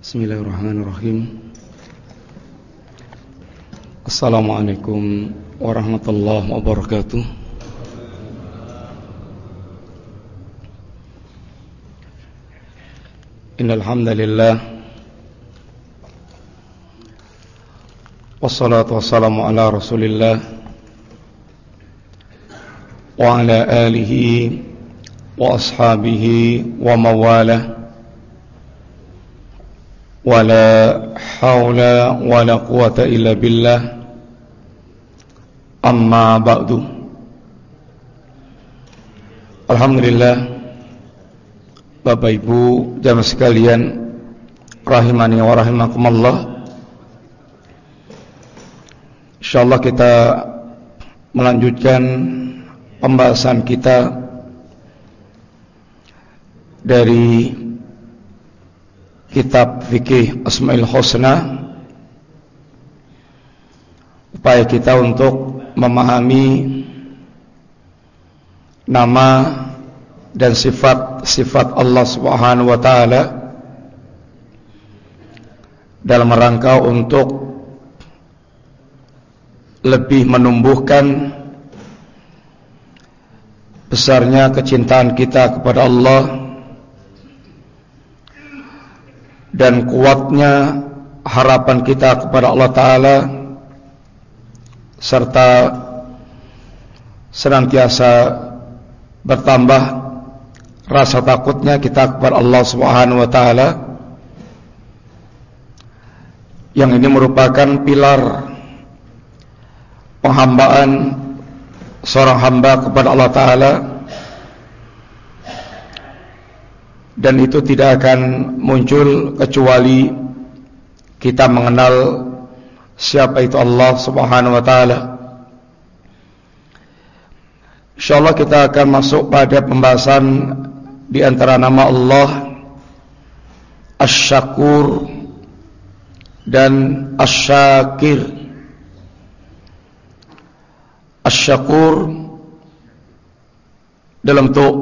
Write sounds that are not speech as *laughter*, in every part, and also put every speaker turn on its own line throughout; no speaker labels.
بسم الله الرحمن الرحيم. السلام عليكم ورحمة الله وبركاته. إن الحمد لله والصلاة والسلام على رسول الله وعلى آله وأصحابه ومواله ولا حول ولا قوة إلا بالله أما بعد Alhamdulillah Bapak Ibu jamaah sekalian rahimani wa rahimakumullah Insyaallah kita melanjutkan pembahasan kita dari kitab fikih Asmaul Husna. Upaya kita untuk memahami nama dan sifat-sifat Allah Subhanahu wa taala dalam rangka untuk lebih menumbuhkan besarnya kecintaan kita kepada Allah dan kuatnya harapan kita kepada Allah Ta'ala serta senantiasa bertambah rasa takutnya kita kepada Allah Subhanahu wa taala yang ini merupakan pilar penghambaan seorang hamba kepada Allah Ta'ala dan itu tidak akan muncul kecuali kita mengenal siapa itu Allah Subhanahu wa taala. Insyaallah kita akan masuk pada pembahasan di antara nama Allah Asy-Syakur dan Asy-Syakir. Asy-Syakur dalam bentuk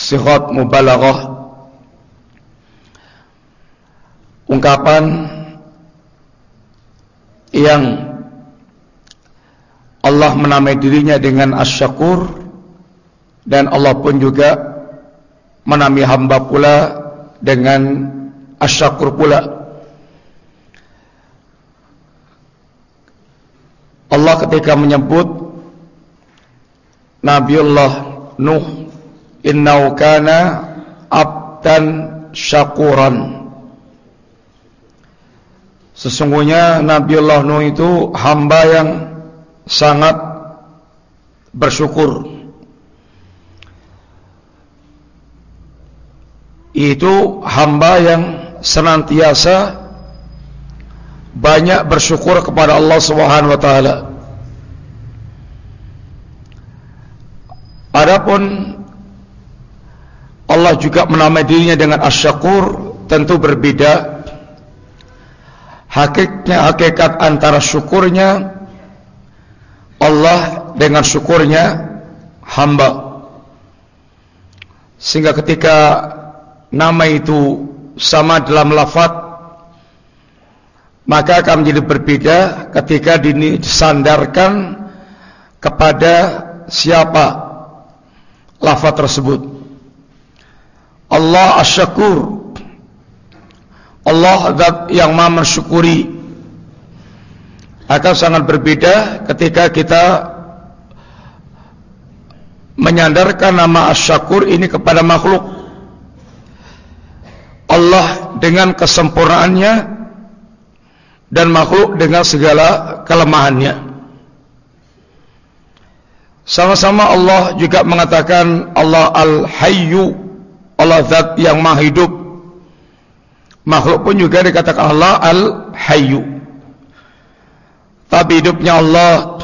sihat mubalaghah ungkapan yang Allah menamai dirinya dengan Asy-Syakur dan Allah pun juga menamai hamba pula dengan Asy-Syakur pula. Allah ketika menyebut Nabiullah Nuh innau kana abdan syakuran Sesungguhnya Nabiullah Nuh itu hamba yang sangat bersyukur Itu hamba yang senantiasa banyak bersyukur kepada Allah Subhanahu wa taala Adapun Allah juga menamai dirinya dengan Asy-Syakur tentu berbeda. Hakikatnya hakikat antara syukurnya Allah dengan syukurnya hamba. Sehingga ketika nama itu sama dalam lafaz maka akan menjadi berbeda ketika disandarkan kepada siapa lafaz tersebut. Allah asyakur. Allah yang maha mensyukuri. Akan sangat berbeda ketika kita menyandarkan nama asyakur ini kepada makhluk. Allah dengan kesempurnaannya dan makhluk dengan segala kelemahannya. Sama-sama Allah juga mengatakan Allah Al-Hayyu Allah Zat yang maha hidup Makhluk pun juga dikatakan Allah Al-Hayyu. Tapi hidupnya Allah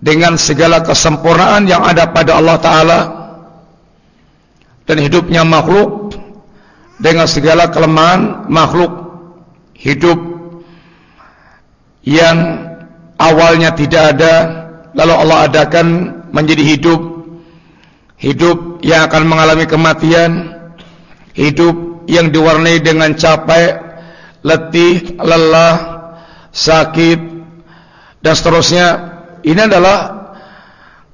Dengan segala kesempurnaan yang ada pada Allah Ta'ala. Dan hidupnya makhluk Dengan segala kelemahan makhluk Hidup Yang awalnya tidak ada lalu Allah adakan menjadi hidup. Hidup yang akan mengalami kematian. Hidup yang diwarnai dengan capek, letih, lelah, sakit dan seterusnya. Ini adalah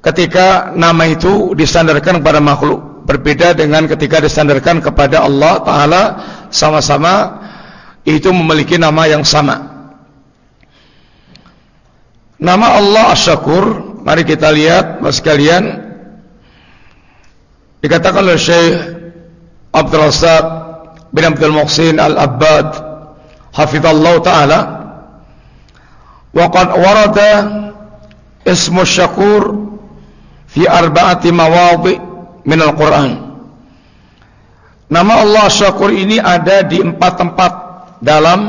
ketika nama itu disandarkan kepada makhluk berbeda dengan ketika disandarkan kepada Allah Taala sama-sama itu memiliki nama yang sama. Nama Allah Asy-Syakur, mari kita lihat Mas sekalian. Dikatakan oleh Syekh Abdul Razak bin Abdul Muhsin Al-Abbad hafizallahu taala wa qad warada ismu Syakur fi arba'ati mawadhi min Al-Qur'an. Nama Allah Syakur ini ada di empat tempat dalam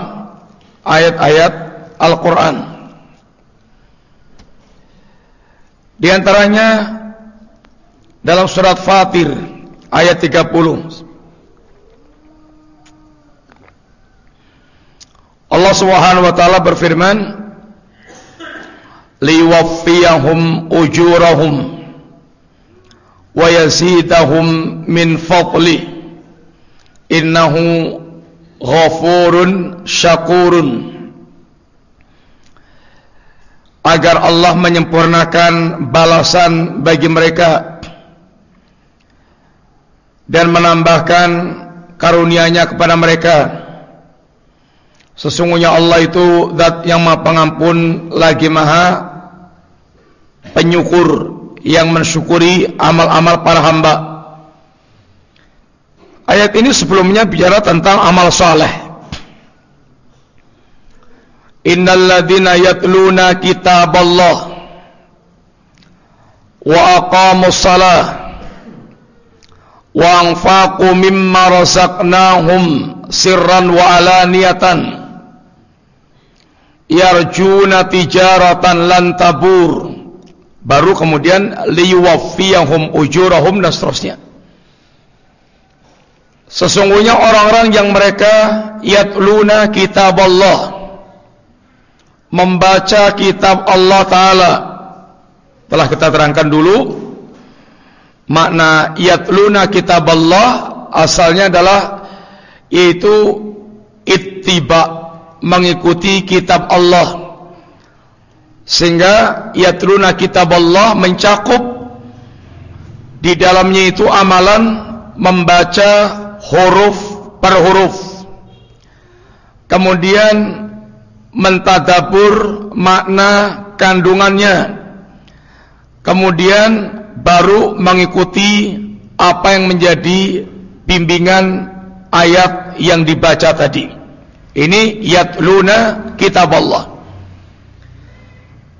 ayat-ayat Al-Qur'an. Di antaranya dalam surat Fatir ayat 30. Allah Subhanahu wa taala berfirman, "Liwaffiyahum ujurahum wa yazidahum min fadli innahu ghafurun syakurun." agar Allah menyempurnakan balasan bagi mereka dan menambahkan karunia-Nya kepada mereka. Sesungguhnya Allah itu zat yang Maha Pengampun lagi Maha Penyukur yang mensyukuri amal-amal para hamba. Ayat ini sebelumnya bicara tentang amal saleh. Innal ladzina yatluna kitaballah wa aqamus salah wa anfaqu mimma razaqnahum sirran wa yarjuna tijaratan lan tabur. Baru kemudian liyuwaffiyahum ujurahum dan seterusnya. Sesungguhnya orang-orang yang mereka yatluna kitaballah membaca kitab Allah Ta'ala. Telah kita terangkan dulu makna yatluna kitab Allah asalnya adalah yaitu ittiba mengikuti kitab Allah. Sehingga yatluna kitab Allah mencakup. Di dalamnya itu amalan membaca huruf per huruf. Kemudian mentadabur makna kandungannya. Kemudian baru mengikuti apa yang menjadi bimbingan ayat yang dibaca tadi ini yatluna kitab Allah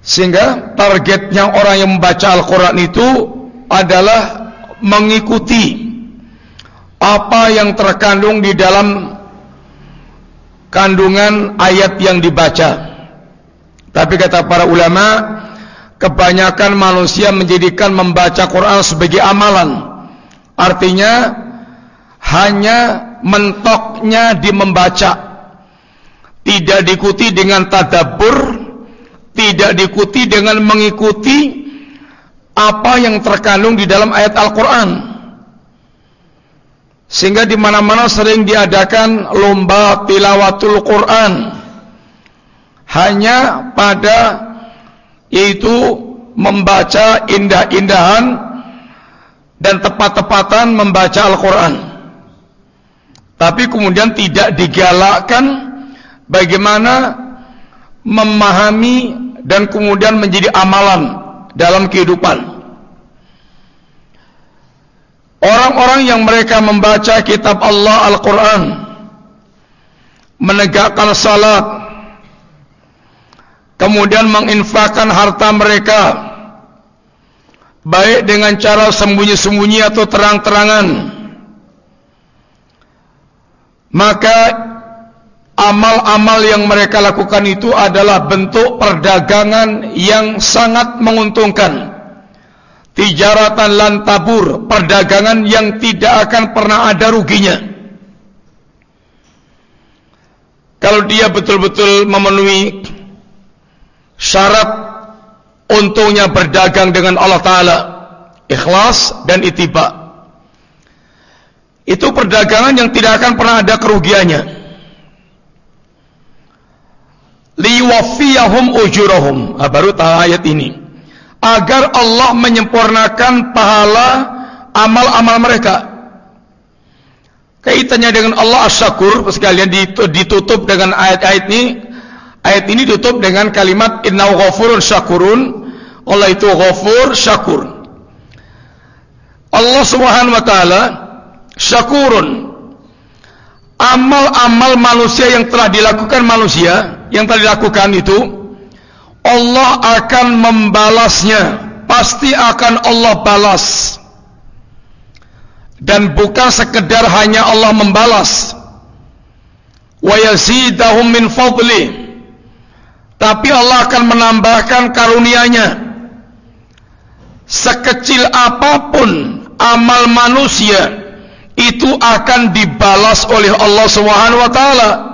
sehingga targetnya orang yang membaca Al-Quran itu adalah mengikuti apa yang terkandung di dalam kandungan ayat yang dibaca. Tapi kata para ulama, kebanyakan manusia menjadikan membaca Quran sebagai amalan. Artinya hanya mentoknya di membaca. Tidak diikuti dengan tadabbur, tidak diikuti dengan mengikuti apa yang terkandung di dalam ayat Al-Qur'an. Sehingga di mana-mana sering diadakan lomba tilawatul Quran. Hanya pada yaitu membaca indah-indahan dan tepat-tepatan membaca Al-Quran. Tapi kemudian tidak digalakkan bagaimana memahami dan kemudian menjadi amalan dalam kehidupan. Orang-orang yang mereka membaca kitab Allah Al-Quran Menegakkan salat Kemudian menginfakkan harta mereka Baik dengan cara sembunyi-sembunyi atau terang-terangan Maka Amal-amal yang mereka lakukan itu adalah bentuk perdagangan yang sangat menguntungkan tijaratan lan tabur, perdagangan yang tidak akan pernah ada ruginya. Kalau dia betul-betul memenuhi syarat untungnya berdagang dengan Allah Ta'ala, ikhlas dan itiba. itu perdagangan yang tidak akan pernah ada kerugiannya. Liwafiyahum ujurahum. Ah, baru tahu ayat ini. Agar Allah menyempurnakan pahala amal-amal mereka. Kaitannya dengan Allah As-Syakur sekalian ditutup dengan ayat-ayat ini. Ayat ini ditutup dengan kalimat innahu ghafurun syakurun. Allah itu ghafur syakur. Allah Subhanahu wa taala syakurun amal-amal manusia yang telah dilakukan manusia yang telah dilakukan itu Allah akan membalasnya. Pasti akan Allah balas. Dan bukan sekedar hanya Allah membalas. Wa yazidahum min fadli. Tapi Allah akan menambahkan karunia-Nya. Sekecil apa pun amal manusia itu akan dibalas oleh Allah Subhanahu wa taala.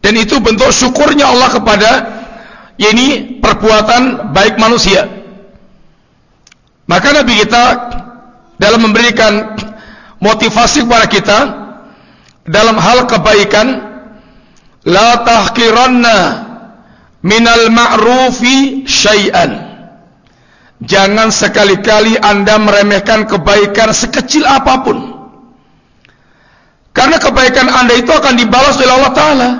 Dan itu bentuk syukurnya Allah kepada ini perbuatan baik manusia. Maka Nabi kita dalam memberikan motivasi kepada kita dalam hal kebaikan la tahqiranna minal ma'rufi syai'an Jangan sekali-kali anda meremehkan kebaikan sekecil apa pun. Karena kebaikan anda itu akan dibalas oleh Allah Ta'ala.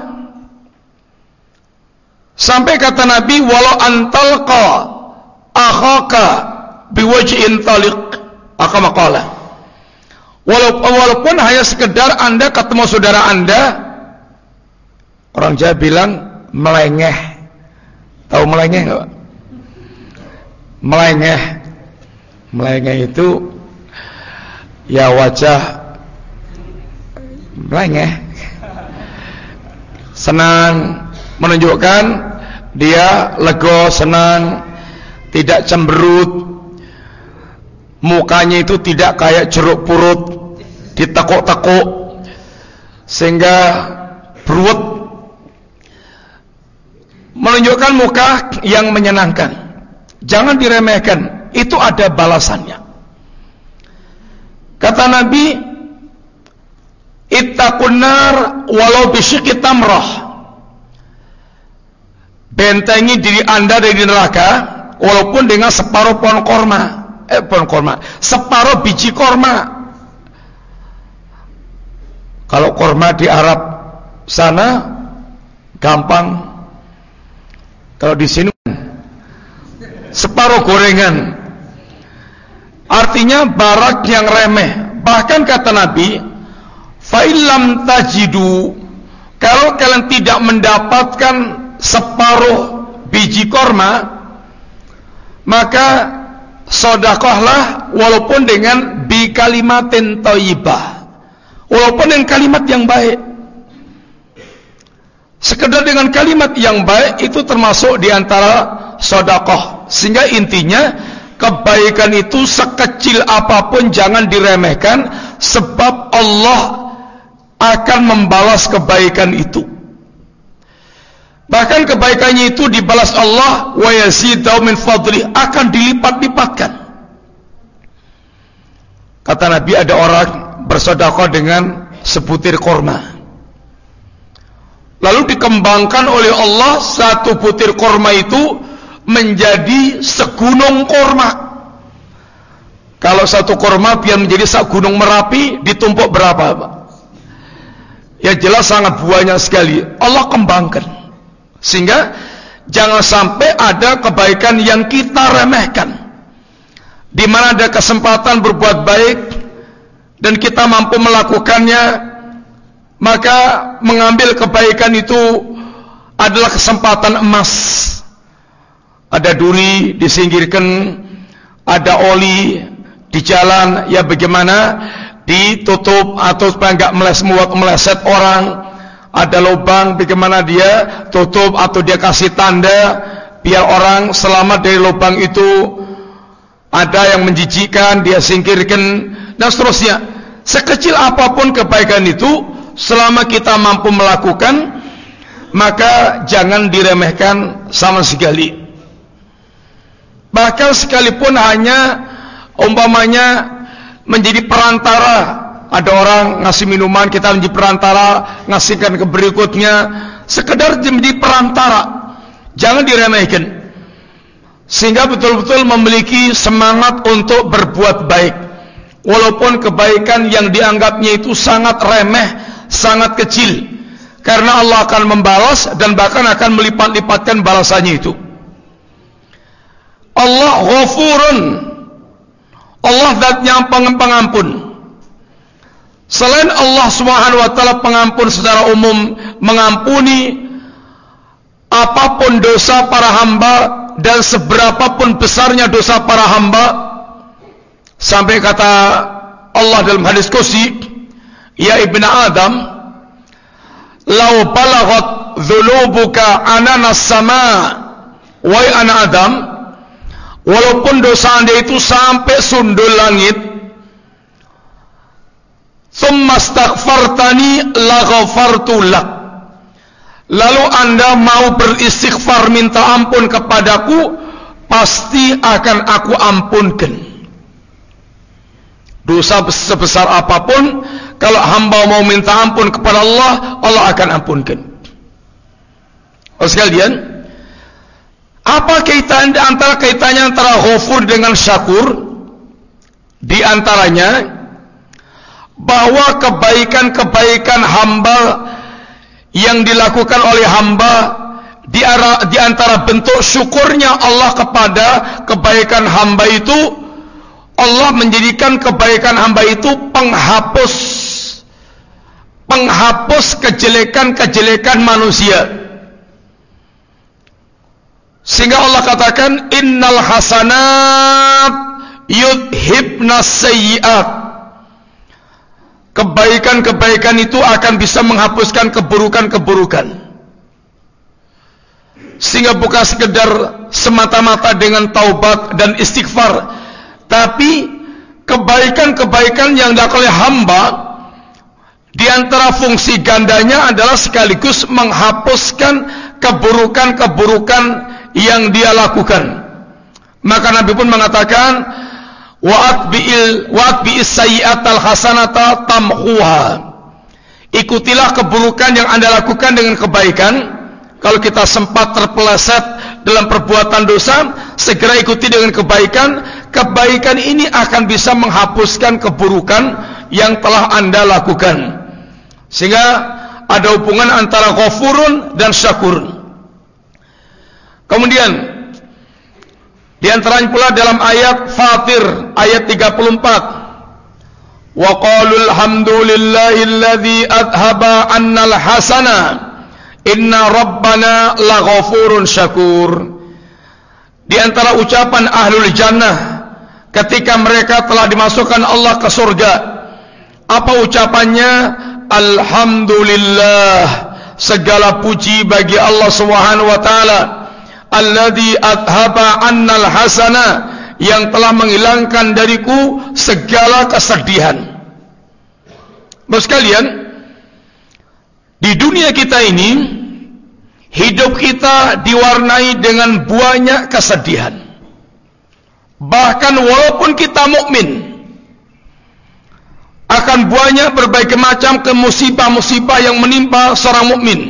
Sampai kata Nabi, walau antalqa akhaka biwajin talik. Akamakalah. Walaupun, walaupun hanya sekedar anda ketemu saudara anda, orang Jawa bilang melengeh. Tahu melengeh enggak? melengeh melengeh itu ya wajah melengeh senang menunjukkan dia lego senang tidak cemberut mukanya itu tidak kayak jeruk purut ditekuk-tekuk sehingga beruat menunjukkan muka yang menyenangkan Jangan diremehkan, itu ada balasannya. Kata Nabi, Ittaqun nar walau bisyikit tamrah. Bentengi diri Anda dari neraka walaupun dengan separuh pohon korma. Eh pohon korma, separuh biji korma. Kalau korma di Arab sana gampang. Kalau di sini separuh gorengan artinya barak yang remeh bahkan kata Nabi fa'ilam tajidu kalau kalian tidak mendapatkan separuh biji korma maka sodakohlah walaupun dengan bi kalimatin toibah walaupun dengan kalimat yang baik. Sekedar dengan kalimat yang baik itu termasuk di antara sodakoh sehingga intinya kebaikan itu sekecil apa pun jangan diremehkan sebab Allah akan membalas kebaikan itu. Bahkan kebaikannya itu dibalas Allah wa yazidu min fadli akan dilipat-lipatkan. Kata Nabi ada orang bersedekah dengan sebutir korma. Lalu dikembangkan oleh Allah satu butir korma itu menjadi segunung korma. Kalau satu korma biar menjadi segunung merapi ditumpuk berapa? Ya jelas sangat banyak sekali. Allah kembangkan. Sehingga jangan sampai ada kebaikan yang kita remehkan. Di mana ada kesempatan berbuat baik dan kita mampu melakukannya, maka mengambil kebaikan itu adalah kesempatan emas ada duri disingkirkan, ada oli di jalan, ya bagaimana ditutup atau supaya enggak meleset meleset orang, ada lubang bagaimana dia tutup atau dia kasih tanda biar orang selamat dari lubang itu. Ada yang menjijikan, dia singkirkan dan seterusnya. Sekecil apa pun kebaikan itu, selama kita mampu melakukan, maka jangan diremehkan sama sekali. Bahkan sekalipun hanya umpamanya menjadi perantara ada orang ngasih minuman kita menjadi perantara ngasihkan ke berikutnya. Sekedar menjadi perantara. Jangan diremehkan. Sehingga betul-betul memiliki semangat untuk berbuat baik. Walaupun kebaikan yang dianggapnya itu sangat remeh sangat kecil. Karena Allah akan membalas dan bahkan akan melipat-lipatkan balasannya itu. Allah ghafurun. Allah zat yang pengampun Selain Allah Subhanahu wa taala pengampun secara umum mengampuni apa pun dosa para hamba dan seberapapun besarnya dosa para hamba sampai kata Allah dalam hadis qudsi ya ibnu adam law balaghat dhunubuka anana sama wa ana adam walaupun dosa anda itu sampai sundul langit Thumma astaghfartani la ghafartu lak. Lalu anda mau beristighfar minta ampun kepadaku, pasti akan aku ampunkan. Dosa sebesar apa pun, kalau hamba mau minta ampun kepada Allah, Allah akan ampunkan. Oh sekalian, apa kaitan antara kaitannya antara ghafur dengan syakur? Di antaranya, bahwa kebaikan-kebaikan hamba yang dilakukan oleh hamba di, di antara bentuk syukurnya Allah kepada kebaikan hamba itu. Allah menjadikan kebaikan hamba itu penghapus penghapus kejelekan-kejelekan manusia. Sehingga Allah katakan innal hasanat yudhibnas sayyiat kebaikan-kebaikan itu akan bisa menghapuskan keburukan-keburukan. Sehingga bukan sekedar semata-mata dengan taubat dan istighfar, tapi kebaikan-kebaikan yang dilakukan oleh hamba di antara fungsi gandanya adalah sekaligus menghapuskan keburukan-keburukan yang dia lakukan. Maka Nabi pun mengatakan, Wa'at bi'il wa'at bi'is sayyi'atal hasanata tamhuha. Ikutilah keburukan yang Anda lakukan dengan kebaikan. Kalau kita sempat terpeleset dalam perbuatan dosa, segera ikuti dengan kebaikan. Kebaikan ini akan bisa menghapuskan keburukan yang telah Anda lakukan. Sehingga ada hubungan antara ghafurun dan syakur. Kemudian di antaranya pula dalam ayat Fatir ayat 34. Wa qalu alhamdulillahilladzi adhaba 'annal hasana inna rabbana laghafurun syakur. Di antara ucapan ahlul jannah ketika mereka telah dimasukkan Allah ke surga. Apa ucapannya? Alhamdulillah. Segala puji bagi Allah Subhanahu wa taala alladhi adhaba annal hasana yang telah menghilangkan dariku segala kesedihan. Bos kalian, di dunia kita ini hidup kita diwarnai dengan banyak kesedihan. Bahkan walaupun kita mukmin akan banyak berbagai macam kemusibah-musibah yang menimpa seorang mukmin.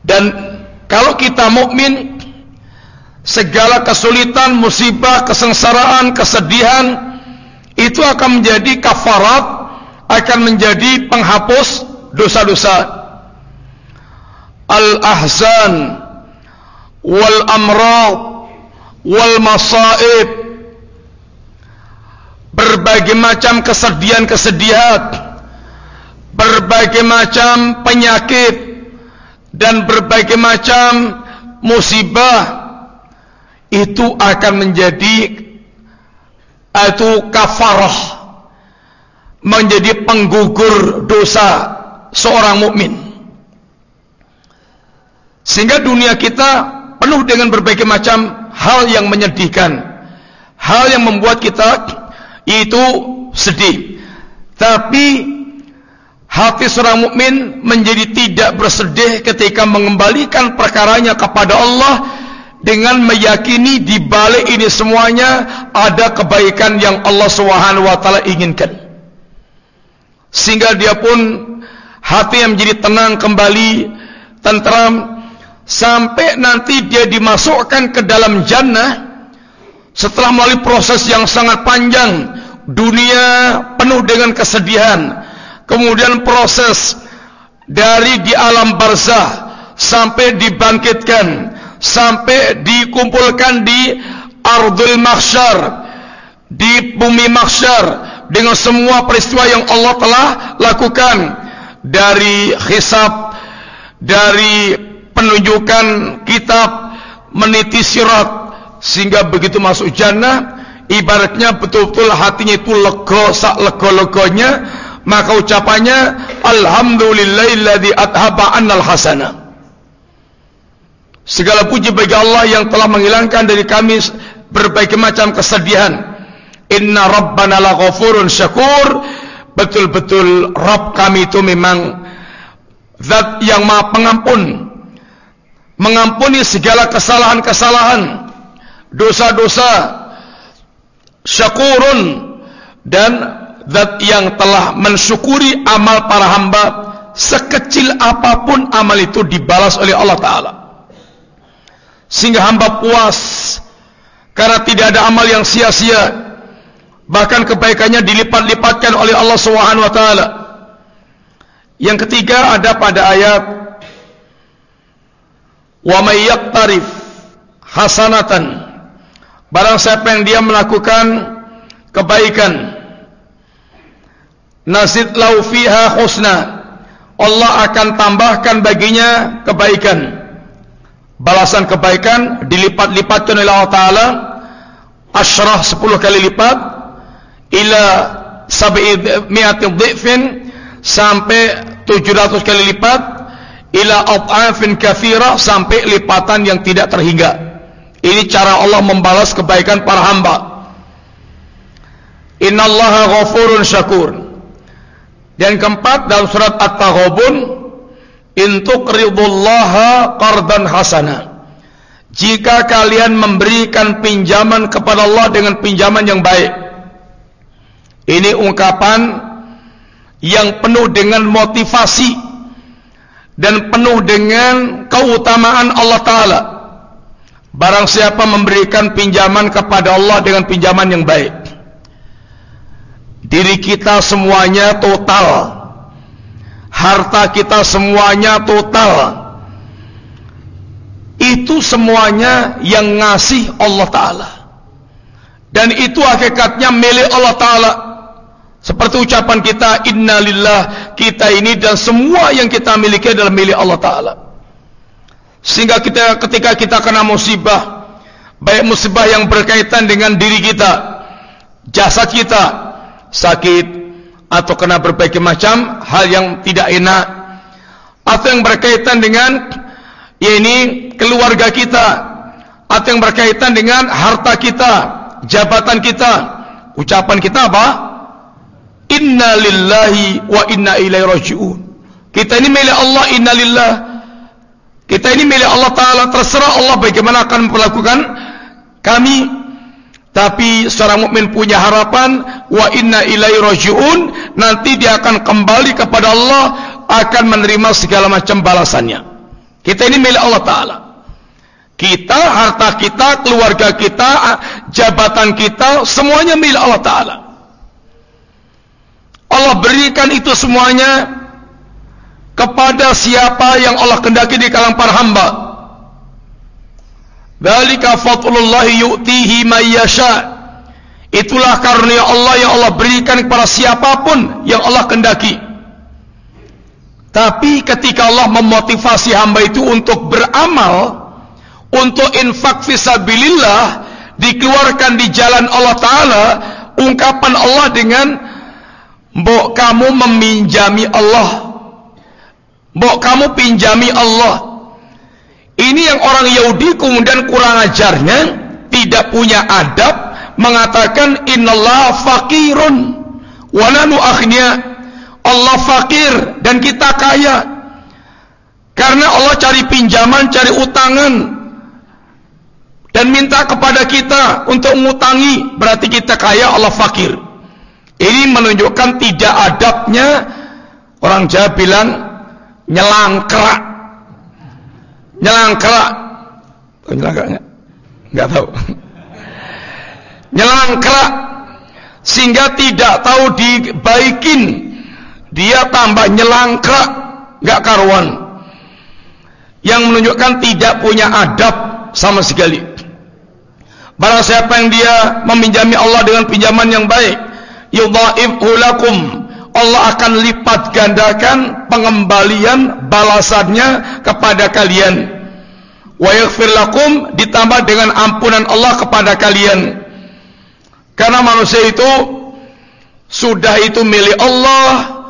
Dan kalau kita mukmin, segala kesulitan, musibah, kesengsaraan, kesedihan itu akan menjadi kafarat, akan menjadi penghapus dosa-dosa. Al-ahzan wal amrad wal masaib berbagai macam kesedihan-kesedihan berbagai macam penyakit dan berbagai macam musibah itu akan menjadi itu kafarah menjadi penggugur dosa seorang mukmin. Sehingga dunia kita penuh dengan berbagai macam hal yang menyedihkan hal yang membuat kita itu sedih. Tapi hati seorang mukmin menjadi tidak bersedih ketika mengembalikan perkaranya kepada Allah dengan meyakini di balik ini semuanya ada kebaikan yang Allah Subhanahu wa taala inginkan. sehingga dia pun hati yang menjadi tenang kembali tentram sampai nanti dia dimasukkan ke dalam jannah setelah melalui proses yang sangat panjang dunia penuh dengan kesedihan kemudian proses dari di alam barzah sampai dibangkitkan sampai dikumpulkan di ardul mahsyar di bumi mahsyar dengan semua peristiwa yang Allah telah lakukan. Dari hisab dari penunjukan kitab meniti sirat sehingga begitu masuk jannah ibaratnya betul-betul hatinya itu lega sak lega-leganya maka ucapannya alhamdulillahilladzi athaba annal hasana. Segala puji bagi Allah yang telah menghilangkan dari kami berbagai macam kesedihan. Inna rabbana laghafurun syakur. Betul-betul Rabb kami itu memang zat yang maha pengampun. Mengampuni segala kesalahan-kesalahan dosa-dosa syakurun dan zat yang telah mensyukuri amal para hamba sekecil apa pun amal itu dibalas oleh Allah Ta'ala. Sehingga hamba puas karena tidak ada amal yang sia-sia. Bahkan kebaikannya dilipat-lipatkan oleh Allah Subhanahu wa taala. Yang ketiga ada pada ayat wa may yaqtarif hasanatan. Barang siapa yang dia melakukan kebaikan nasid lau fiha husna. Allah akan tambahkan baginya kebaikan. Balasan kebaikan dilipat-lipatkan oleh Allah Ta'ala. Asyrah 10 kali lipat. Ila sab'i mi'ati dhifin sampai 700 kali lipat. Ila at'afin kathira sampai lipatan yang tidak terhingga. Ini cara Allah membalas kebaikan para hamba. Innallaha ghafurun syakur dan keempat dalam surat at-taghabun intuk ridullaha qardan hasana. Jika kalian memberikan pinjaman kepada Allah dengan pinjaman yang baik. Ini ungkapan yang penuh dengan motivasi dan penuh dengan keutamaan Allah Ta'ala. Barang siapa memberikan pinjaman kepada Allah dengan pinjaman yang baik diri kita semuanya total. Harta kita semuanya total. Itu semuanya yang ngasih Allah Ta'ala. Dan itu hakikatnya milik Allah Ta'ala. Seperti ucapan kita innalillah kita ini dan semua yang kita miliki adalah milik Allah Ta'ala. Sehingga kita ketika kita kena musibah baik musibah yang berkaitan dengan diri kita jasad kita sakit atau kena berbagai macam hal yang tidak enak atau yang berkaitan dengan ya ini keluarga kita atau yang berkaitan dengan harta kita jabatan kita. Ucapan kita apa? Inna lillahi wa inna ilaihi rajiun. Kita ini milik Allah inna lillah. Kita ini milik Allah Ta'ala. Terserah Allah bagaimana akan memperlakukan kami tapi seorang mukmin punya harapan wa inna ilai rajiun nanti dia akan kembali kepada Allah akan menerima segala macam balasannya. Kita ini milik Allah taala. Kita, harta kita, keluarga kita, jabatan kita semuanya milik Allah taala. Allah berikan itu semuanya kepada siapa yang Allah kendaki di kalangan para hamba. Dzalika fadlullahi yu'tihi may yasha. Itulah karunia Allah yang Allah berikan kepada siapa pun yang Allah kendaki. Tapi ketika Allah memotivasi hamba itu untuk beramal, untuk infak fisabilillah, dikeluarkan di jalan Allah Ta'ala, ungkapan Allah dengan, Mbok kamu meminjami Allah. Mbok kamu pinjami Allah. Ini yang orang Yahudi kemudian kurang ajarnya, tidak punya adab, mengatakan innallah fakirun wa nanu akhnia. Allah fakir dan kita kaya. Karena Allah cari pinjaman, cari utangan dan minta kepada kita untuk mengutangi, berarti kita kaya, Allah fakir. Ini menunjukkan tidak adabnya orang Jawa bilang nyelangkrak. Nyelangkrak. Oh, nyelangkrak enggak? Enggak tahu. nyelangkrak *laughs* sehingga tidak tahu dibaikin. Dia tambah nyelangkrak, enggak karuan. Yang menunjukkan tidak punya adab sama sekali. Barang siapa yang dia meminjami Allah dengan pinjaman yang baik, yudha'ifhu lakum Allah akan lipat gandakan pengembalian balasannya kepada kalian. Wa yaghfir lakum ditambah dengan ampunan Allah kepada kalian. Karena manusia itu sudah itu milik Allah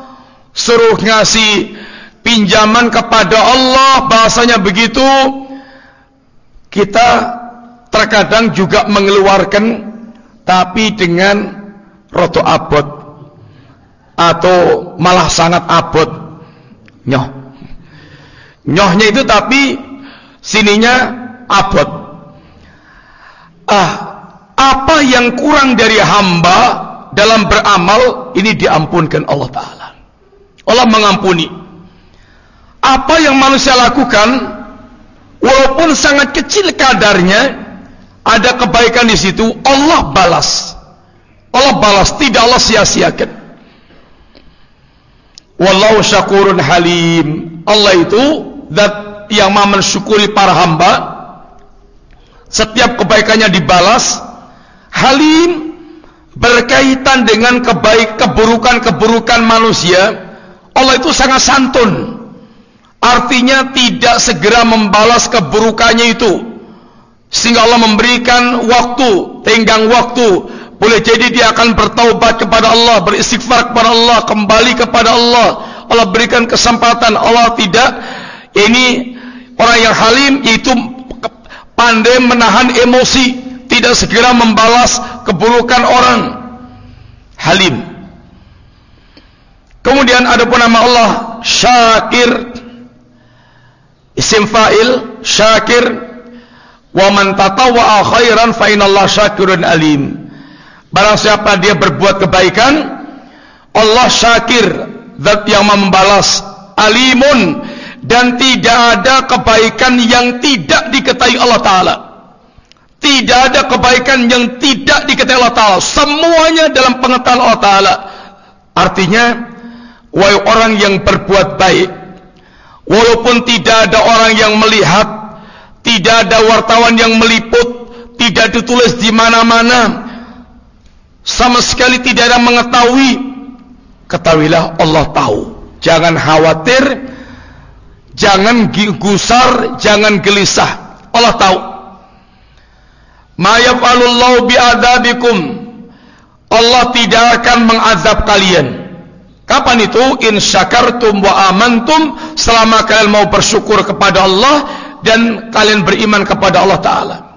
suruh ngasih pinjaman kepada Allah bahasanya begitu. Kita terkadang juga mengeluarkan tapi dengan roto abot atau malah sangat abot. Nyoh. Nyohnya itu tapi sininya abot. Ah apa yang kurang dari hamba dalam beramal ini diampunkan Allah Ta'ala. Allah mengampuni. Apa yang manusia lakukan walaupun sangat kecil kadarnya ada kebaikan di situ Allah balas. Allah balas, tidak Allah sia-siakan. Wallahu syakurun halim. Allah itu zat yang maha mensyukuri para hamba. Setiap kebaikannya dibalas. Halim berkaitan dengan kebaik keburukan-keburukan manusia. Allah itu sangat santun. Artinya tidak segera membalas keburukannya itu. Sehingga Allah memberikan waktu, tenggang waktu boleh jadi dia akan bertaubat kepada Allah, beristighfar kepada Allah, kembali kepada Allah. Allah berikan kesempatan. Allah tidak. Ini orang yang halim yaitu pandai menahan emosi, tidak segera membalas keburukan orang. Halim. Kemudian ada pun nama Allah Syakir. Isim fa'il Syakir. Wa man tatawwa'a khairan fa innallaha syakirun alim. Barang siapa dia berbuat kebaikan, Allah syakir, zat yang membalas, alimun, dan tidak ada kebaikan yang tidak diketahui Allah Ta'ala. Tidak ada kebaikan yang tidak diketahui Allah Ta'ala. Semuanya dalam pengetahuan Allah Ta'ala. Artinya, wahai orang yang berbuat baik, walaupun tidak ada orang yang melihat, tidak ada wartawan yang meliput, tidak ditulis di mana-mana, sama sekali tidak ada mengetahui. Ketahuilah Allah tahu. Jangan khawatir jangan gusar jangan gelisah. Allah tahu. Ma yaf'alullahu bi'adabikum. Allah tidak akan mengazab kalian. Kapan itu? In syakartum wa amantum. Selama kalian mau bersyukur kepada Allah dan kalian beriman kepada Allah taala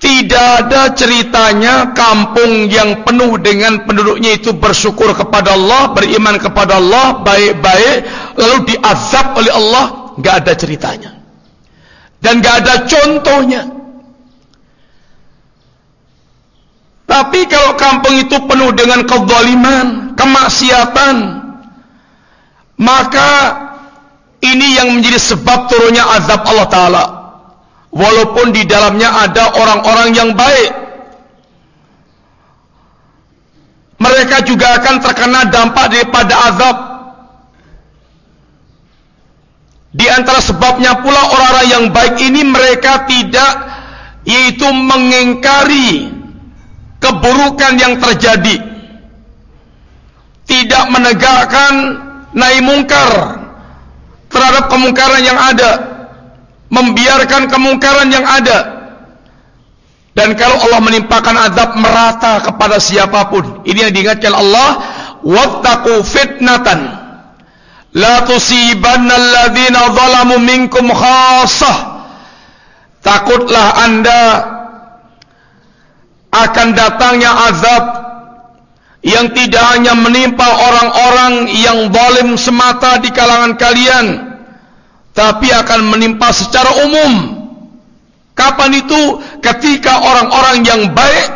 tidak ada ceritanya kampung yang penuh dengan penduduknya itu bersyukur kepada Allah, beriman kepada Allah, baik-baik, lalu diazab oleh Allah, nggak ada ceritanya. Dan nggak ada contohnya. Tapi kalau kampung itu penuh dengan kezaliman, kemaksiatan, maka ini yang menjadi sebab turunnya azab Allah Ta'ala walaupun di dalamnya ada orang-orang yang baik. Mereka juga akan terkena dampak daripada azab. Di antara sebabnya pula orang-orang yang baik ini mereka tidak yaitu mengingkari keburukan yang terjadi. Tidak menegakkan naik mungkar terhadap kemungkaran yang ada membiarkan kemungkaran yang ada. Dan kalau Allah menimpakan azab merata kepada siapa pun. Ini yang diingatkan Allah wattaqu fitnatan. La tusibanna alladhina zalamu minkum khassah. Takutlah anda akan datangnya azab yang tidak hanya menimpa orang-orang yang zalim semata di kalangan kalian tapi akan menimpa secara umum. Kapan itu? Ketika orang-orang yang baik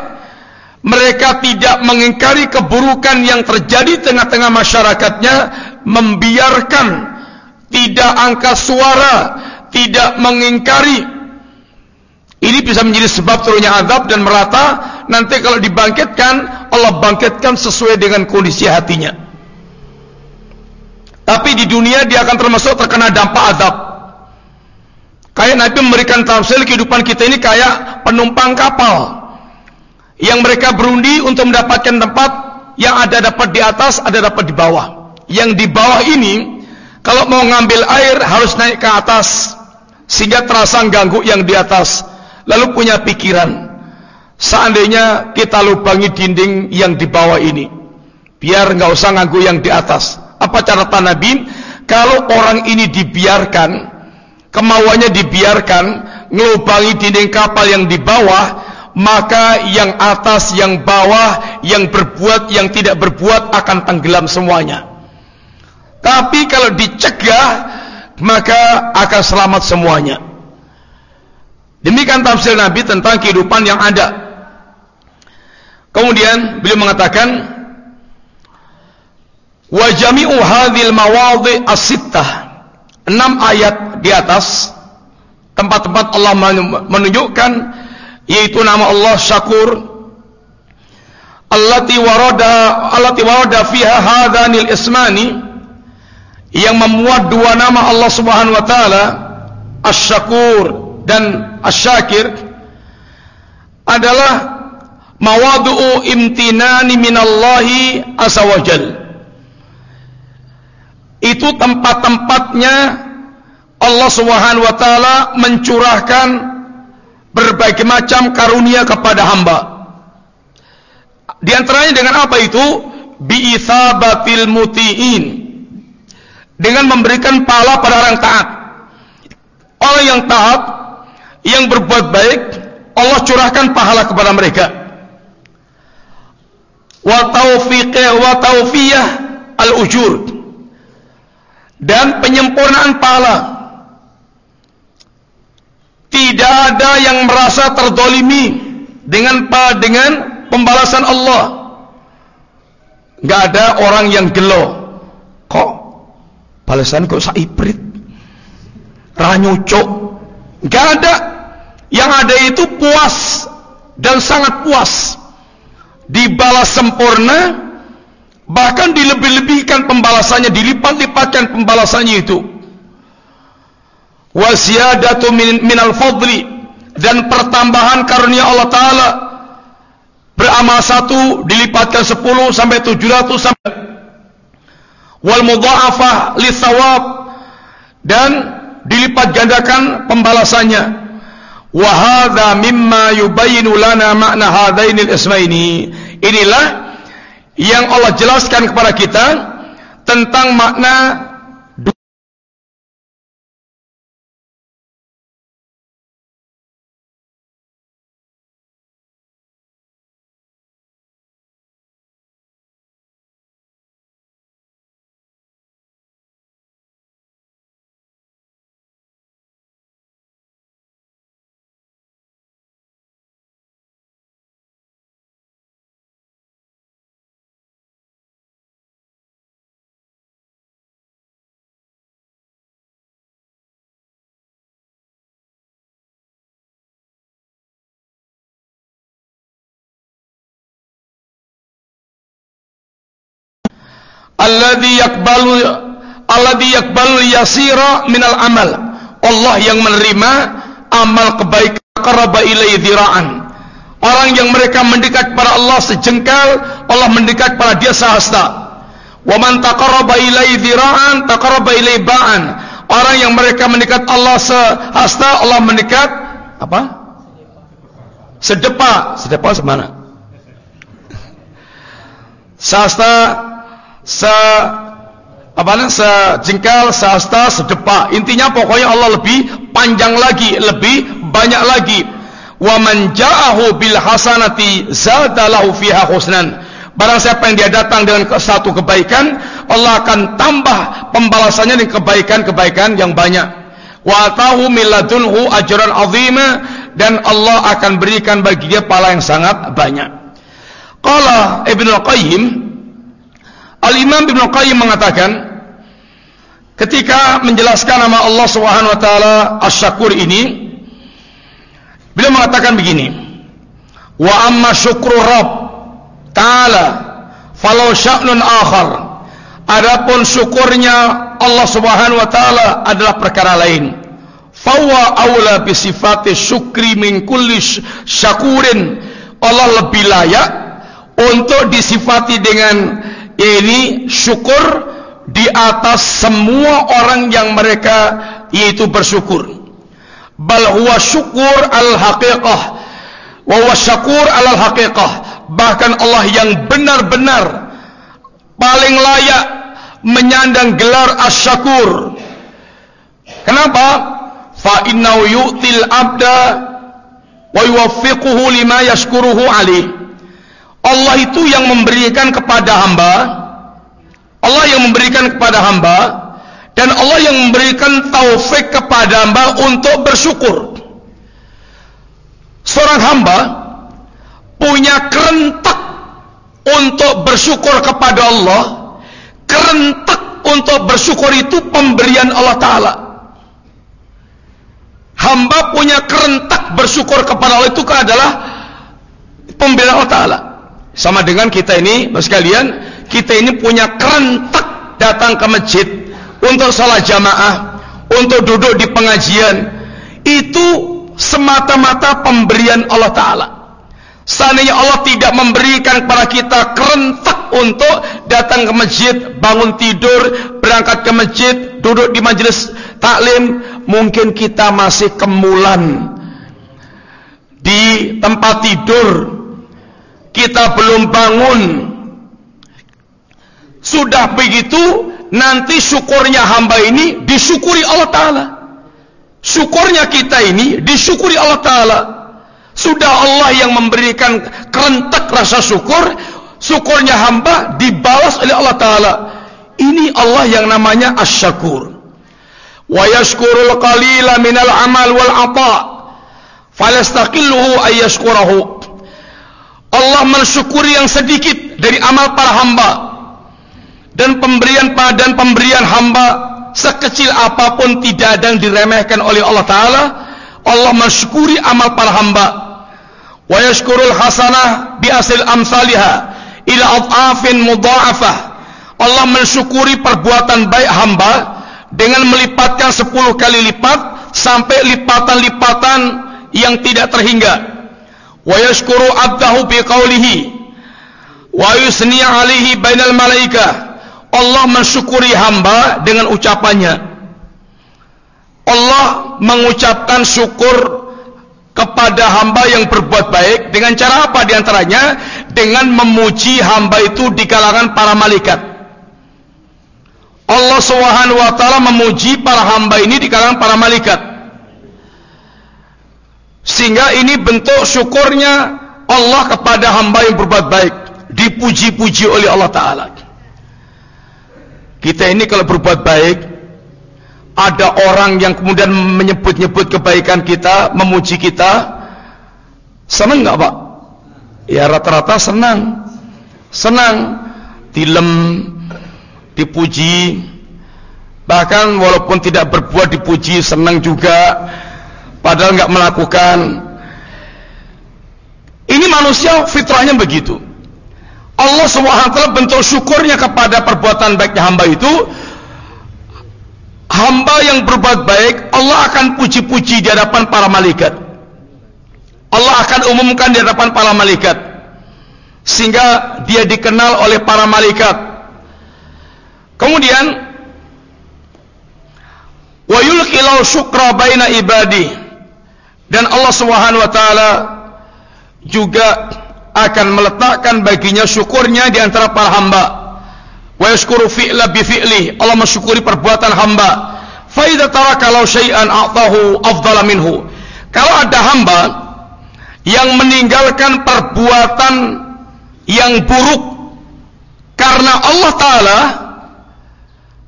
mereka tidak mengingkari keburukan yang terjadi tengah-tengah masyarakatnya membiarkan tidak angkat suara tidak mengingkari ini bisa menjadi sebab turunnya azab dan merata nanti kalau dibangkitkan Allah bangkitkan sesuai dengan kondisi hatinya tapi di dunia dia akan termasuk terkena dampak azab kayak Nabi memberikan tafsir kehidupan kita ini kayak penumpang kapal yang mereka berundi untuk mendapatkan tempat yang ada dapat di atas, ada dapat di bawah. Yang di bawah ini kalau mau ngambil air harus naik ke atas sehingga terasa ganggu yang di atas. Lalu punya pikiran, seandainya kita lubangi dinding yang di bawah ini, biar nggak usah nganggu yang di atas. Apa cara Nabi? Kalau orang ini dibiarkan, kemauannya dibiarkan, ngelubangi dinding kapal yang di bawah, maka yang atas, yang bawah, yang berbuat, yang tidak berbuat akan tenggelam semuanya. Tapi kalau dicegah, maka akan selamat semuanya. Demikian tafsir Nabi tentang kehidupan yang ada. Kemudian beliau mengatakan, wa jami'u hadhil mawadhi as-sittah. Enam ayat di atas. Tempat-tempat Allah menunjukkan yaitu nama Allah Syakur. Allati warada allati warada fiha hadanil ismani. Yang memuat dua nama Allah Subhanahu wa taala Asy-Syakur dan Asy-Syakir adalah mawadu'u imtinani minallahi azza wajal itu tempat-tempatnya Allah Subhanahu wa taala mencurahkan berbagai macam karunia kepada hamba. Di antaranya dengan apa itu? Bi'ithabatil muti'in. Dengan memberikan pahala pada orang taat. Orang yang taat, yang berbuat baik, Allah curahkan pahala kepada mereka. Wa taufiqih wa taufiyah al-ujur. Dan penyempurnaan pahala tidak ada yang merasa terdolimi dengan dengan pembalasan Allah. Gak ada orang yang gelo. Kok balasan kok saiprit? Ranyucuk. Gak ada. Yang ada itu puas dan sangat puas. Dibalas sempurna bahkan dilebih-lebihkan pembalasannya, dilipat-lipatkan pembalasannya itu. Wa ziyadatu min, minal fadli dan pertambahan karunia Allah taala. Beramal satu dilipatkan 10 sampai 700 sampai wal mudha'afah li thawab dan dilipat gandakan pembalasannya. Wa hadza mimma yubayyinu lana makna hadainil ismaini. Inilah yang Allah jelaskan kepada kita tentang makna alladhi yakbalu alladhi yakbalu yasira minal amal. Allah yang menerima amal kebaikan qaraba ilai dhira'an. Orang yang mereka mendekat kepada Allah sejengkal Allah mendekat kepada dia sehasta. Wa man taqarraba ilai dhira'an taqarraba ilai ba'an. Orang yang mereka mendekat Allah sehasta Allah mendekat apa? Sedepa. Sedepa semana? Sehasta se apa namanya sejengkal, sehasta, sedepa. Intinya pokoknya Allah lebih panjang lagi, lebih banyak lagi. Wa man ja'ahu bil hasanati zadalahu fiha husnan. Barang siapa yang dia datang dengan satu kebaikan, Allah akan tambah pembalasannya dengan kebaikan-kebaikan yang banyak. Wa atahu min ladunhu ajran 'azima dan Allah akan berikan bagi dia pahala yang sangat banyak. Qala Ibnu Qayyim Al-Imam Ibnu Qayyim mengatakan ketika menjelaskan nama Allah Subhanahu wa taala Asy-Syakur ini beliau mengatakan begini wa amma syukru rabb taala falau sya'nun akhar. Adapun syukurnya Allah Subhanahu wa taala adalah perkara lain. Fawa aula bi sifati syukri min kulli syakurin. Allah lebih layak untuk disifati dengan ini syukur di atas semua orang yang mereka yaitu bersyukur. Bal huwa syukur al haqiqah wa huwa syakur al haqiqah bahkan Allah yang benar-benar paling layak menyandang gelar asyakur kenapa? Fa innahu yu'til abda wa yuwaffiquhu lima yashkuruhu alaihi Allah itu yang memberikan kepada hamba. Allah yang memberikan kepada hamba. Dan Allah yang memberikan taufik kepada hamba untuk bersyukur. Seorang hamba punya kerentak untuk bersyukur kepada Allah. Kerentak untuk bersyukur itu pemberian Allah Ta'ala. Hamba punya kerentak bersyukur kepada Allah itu adalah pemberian Allah Ta'ala sama dengan kita ini, Mas kalian, kita ini punya kerentak datang ke masjid untuk salat jamaah, untuk duduk di pengajian. Itu semata-mata pemberian Allah Ta'ala. Seandainya Allah tidak memberikan kepada kita kerentak untuk datang ke masjid, bangun tidur, berangkat ke masjid, duduk di majelis taklim, mungkin kita masih kemulan di tempat tidur kita belum bangun. Sudah begitu nanti syukurnya hamba ini disyukuri Allah Ta'ala. Syukurnya kita ini disyukuri Allah Ta'ala. Sudah Allah yang memberikan kerentak rasa syukur syukurnya hamba dibalas oleh Allah Ta'ala. Ini Allah yang namanya asyakur wa yashkurul qalila minal amal wal ata. Falastaqilluhu ayyashkurahu Allah mensyukuri yang sedikit dari amal para hamba dan pemberian dan pemberian hamba sekecil apa pun tidak ada yang diremehkan oleh Allah Taala. Allah mensyukuri amal para hamba. Wa yashkurul hasanah bi asil amsalha ila adhafin mudha'afah. Allah mensyukuri perbuatan baik hamba dengan melipatkan 10 kali lipat sampai lipatan-lipatan yang tidak terhingga wa yashkuru abdahu bi qawlihi. Wa yusni malaika Allah mensyukuri hamba dengan ucapannya. Allah mengucapkan syukur kepada hamba yang berbuat baik. Dengan cara apa di antaranya dengan memuji hamba itu di kalangan para malaikat. Allah Subhanahu wa taala memuji para hamba ini di kalangan para malaikat sehingga ini bentuk syukurnya Allah kepada hamba yang berbuat baik. Dipuji-puji oleh Allah Ta'ala. Kita ini kalau berbuat baik, ada orang yang kemudian menyebut-nyebut kebaikan kita, memuji kita, senang nggak Pak? Ya rata-rata senang. Senang. Dilem, dipuji. Bahkan walaupun tidak berbuat dipuji, senang juga padahal nggak melakukan. Ini manusia fitrahnya begitu. Allah SWT bentuk syukurnya kepada perbuatan baiknya hamba itu. Hamba yang berbuat baik Allah akan puji-puji di hadapan para malaikat. Allah akan umumkan di hadapan para malaikat. Sehingga dia dikenal oleh para malaikat. Kemudian wa yulqilau syukra baina ibadi dan Allah Subhanahu wa taala juga akan meletakkan baginya syukurnya di antara para hamba. Wa yashkuru fi'la bi fi'li. Allah mensyukuri perbuatan hamba. Fa idza taraka syai'an a'tahu afdala minhu. Kalau ada hamba yang meninggalkan perbuatan yang buruk karena Allah taala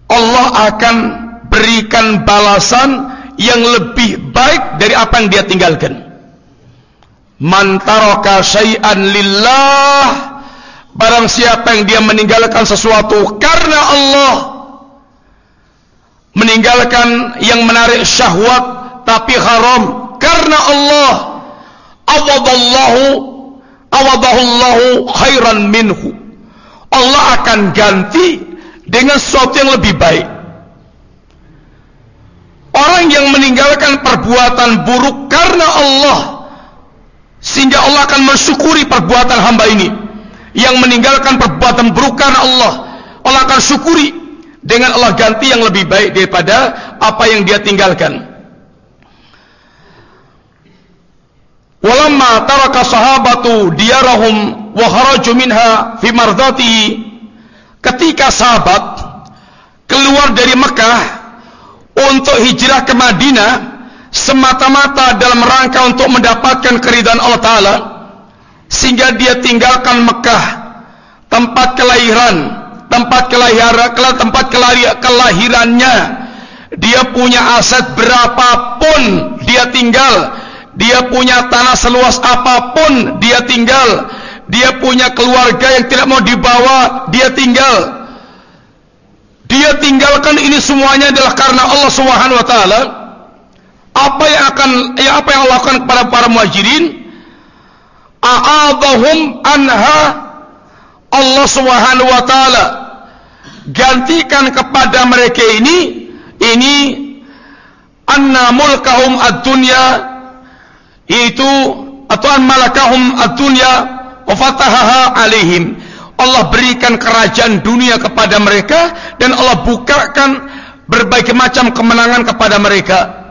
Allah akan berikan balasan yang lebih baik dari apa yang dia tinggalkan. Man taraka syai'an lillah. Barang siapa yang dia meninggalkan sesuatu karena Allah meninggalkan yang menarik syahwat tapi haram karena Allah awadallahu awadahullahu khairan minhu. Allah akan ganti dengan sesuatu yang lebih baik orang yang meninggalkan perbuatan buruk karena Allah. Sehingga Allah akan mensyukuri perbuatan hamba ini. Yang meninggalkan perbuatan buruk karena Allah. Allah akan syukuri dengan Allah ganti yang lebih baik daripada apa yang dia tinggalkan. Walamma taraka sahabatu diyarahum wa kharaju minha fi mardatihi. Ketika sahabat keluar dari Mekah untuk hijrah ke Madinah semata-mata dalam rangka untuk mendapatkan keridhaan Allah Ta'ala sehingga dia tinggalkan Mekah. Tempat kelahiran tempat kelahiran tempat kelahirannya. Dia punya aset berapapun dia tinggal. Dia punya tanah seluas apa pun dia tinggal. Dia punya keluarga yang tidak mau dibawa dia tinggal dia tinggalkan ini semuanya adalah karena Allah Subhanahu wa taala. Apa yang akan ya apa yang Allah lakukan kepada para muhajirin? A'adhum anha Allah Subhanahu wa taala. Gantikan kepada mereka ini ini anna mulkahum ad-dunya itu atau an malakahum ad-dunya wa fatahaha alaihim Allah berikan kerajaan dunia kepada mereka dan Allah bukakan berbagai macam kemenangan kepada mereka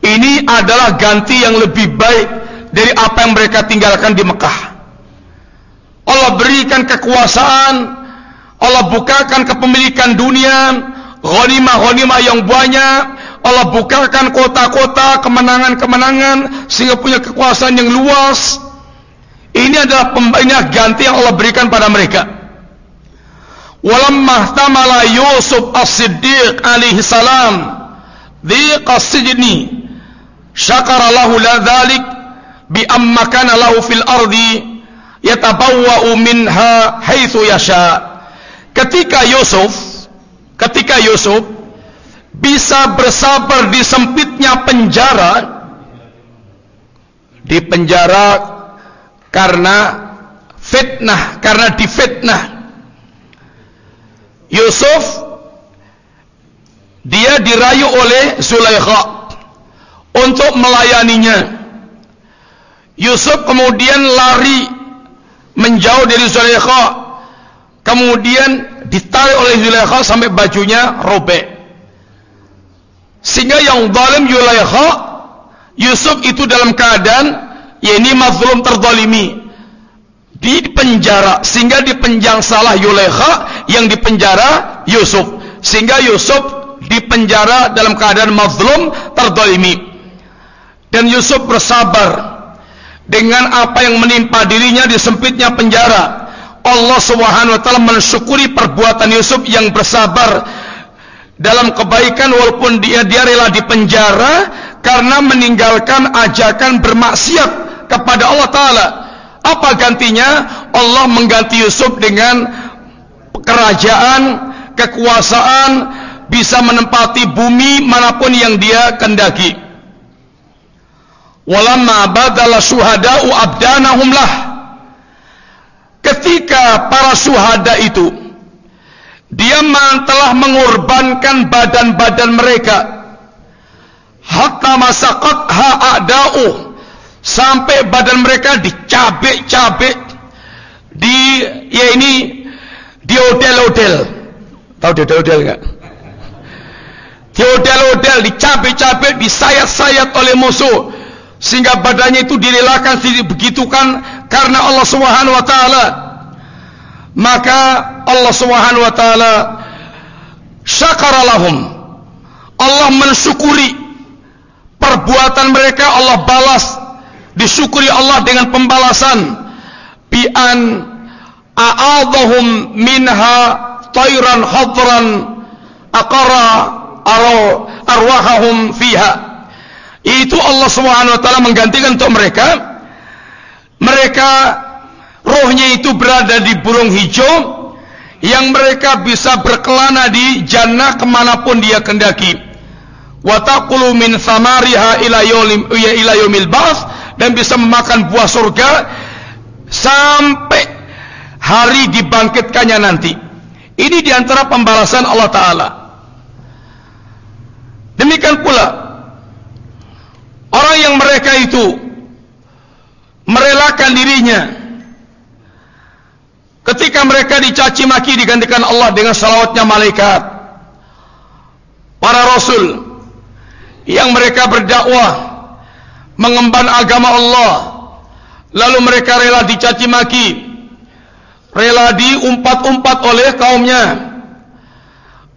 ini adalah ganti yang lebih baik dari apa yang mereka tinggalkan di Mekah. Allah berikan kekuasaan, Allah bukakan kepemilikan dunia, ghanimah-ghanimah yang banyak, Allah bukakan kota-kota, kemenangan-kemenangan sehingga punya kekuasaan yang luas. Ini adalah pembainya ganti yang Allah berikan pada mereka. Walamma tamala Yusuf As-Siddiq alaihi salam dhiqa sijni syakara lahu la dhalik bi amma lahu fil ardi yatabawwa'u minha haitsu yasha ketika Yusuf ketika Yusuf bisa bersabar di sempitnya penjara di penjara karena fitnah karena difitnah Yusuf dia dirayu oleh Zulaikha untuk melayaninya Yusuf kemudian lari menjauh dari Zulaikha. Kemudian ditarik oleh Zulaikha sampai bajunya robek. Sehingga yang zalim Zulaikha, Yusuf itu dalam keadaan ya ini mazlum terdolimi. Di penjara sehingga di salah Yulaikha yang di penjara Yusuf. Sehingga Yusuf di penjara dalam keadaan mazlum terdolimi. Dan Yusuf bersabar dengan apa yang menimpa dirinya di sempitnya penjara. Allah Subhanahu wa taala mensyukuri perbuatan Yusuf yang bersabar dalam kebaikan walaupun dia dia rela di penjara karena meninggalkan ajakan bermaksiat kepada Allah taala. Apa gantinya? Allah mengganti Yusuf dengan kerajaan, kekuasaan, bisa menempati bumi mana pun yang dia kendaki walamma badala syuhada'u abdanahum lah ketika para syuhada itu dia telah mengorbankan badan-badan mereka hatta masaqat ha'ada'u sampai badan mereka dicabik-cabik. Di ya ini di odel-odel tahu di odel-odel enggak di odel-odel dicabik-cabik disayat-sayat oleh musuh. Sehingga badannya itu direlakan begitukan karena Allah Subhanahu wa taala. Maka Allah Subhanahu wa taala syakara lahum Allah mensyukuri perbuatan mereka. Allah balas disyukuri Allah dengan pembalasan. Bi an a'adhum minha tayran hadran aqara arwahahum fiha. Itu Allah Subhanahu wa taala menggantikan untuk mereka. Mereka rohnya itu berada di burung hijau yang mereka bisa berkelana di jannah ke mana pun dia kendaki. Watakulu min samariha ila yaumil dan bisa memakan buah surga sampai hari dibangkitkannya nanti ini di antara pembalasan Allah Ta'ala demikian pula orang yang mereka itu merelakan dirinya Ketika mereka dicaci maki digantikan Allah dengan salawatnya malaikat. Para rasul yang mereka berdakwah mengemban agama Allah lalu mereka rela dicaci maki rela diumpat-umpat oleh kaumnya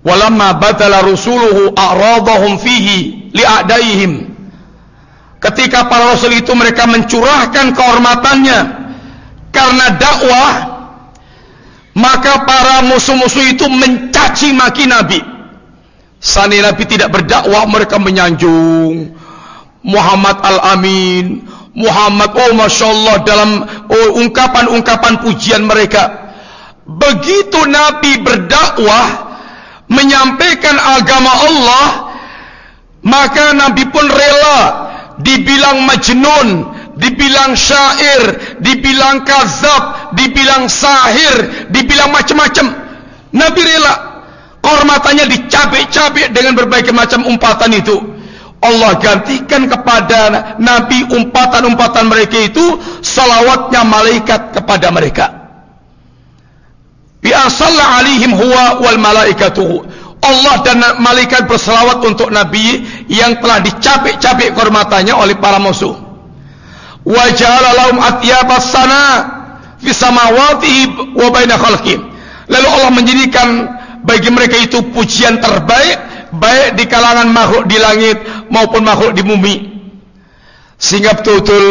walamma batala rusuluhu a'radahum fihi li'adaihim ketika para rasul itu mereka mencurahkan kehormatannya karena dakwah maka para musuh-musuh itu mencaci maki Nabi. Sani Nabi tidak berdakwah, mereka menyanjung. Muhammad Al-Amin, Muhammad, oh Masya Allah, dalam oh, ungkapan-ungkapan pujian mereka. Begitu Nabi berdakwah, menyampaikan agama Allah, maka Nabi pun rela dibilang majnun, dibilang syair, dibilang kazab, dibilang sahir, dibilang macam-macam. Nabi rela kehormatannya dicabik-cabik dengan berbagai macam umpatan itu. Allah gantikan kepada Nabi umpatan-umpatan mereka itu salawatnya malaikat kepada mereka. Bi asalla alaihim huwa wal malaikatuhu. Allah dan malaikat berselawat untuk Nabi yang telah dicabik-cabik kehormatannya oleh para musuh wa ja'ala lahum atyabas sana fi samawati wa baina khalqi lalu Allah menjadikan bagi mereka itu pujian terbaik baik di kalangan makhluk di langit maupun makhluk di bumi. Sehingga betul-betul